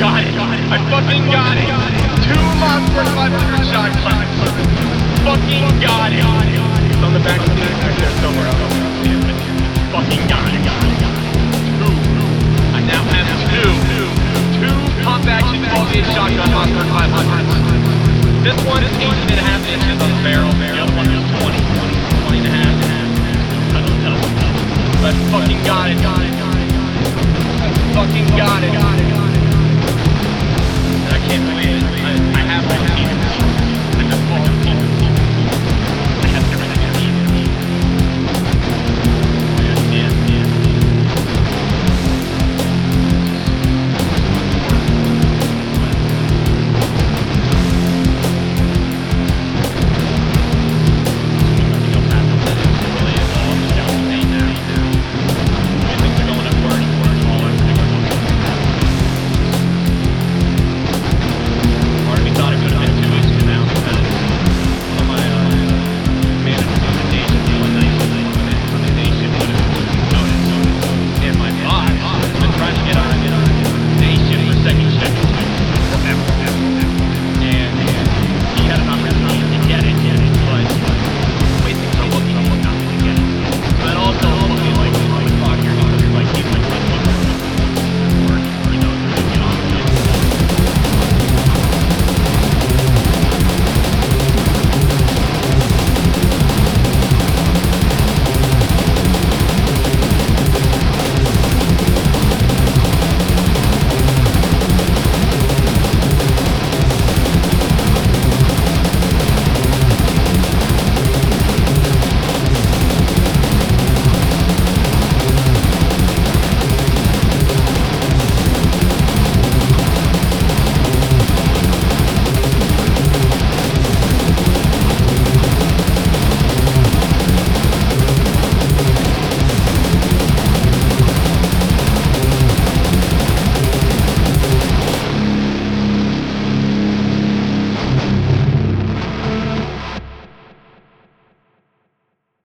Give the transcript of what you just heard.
got it. I fucking got it. Two Mossberg 500 shotguns. Fucking got it. It's on the back of the back there somewhere. I don't know see it, but fucking got it. Two. I now have two. Two pump action 12 gauge shotgun Mossberg 500s. This one is 18 and a half inches on the barrel. The other one is 20.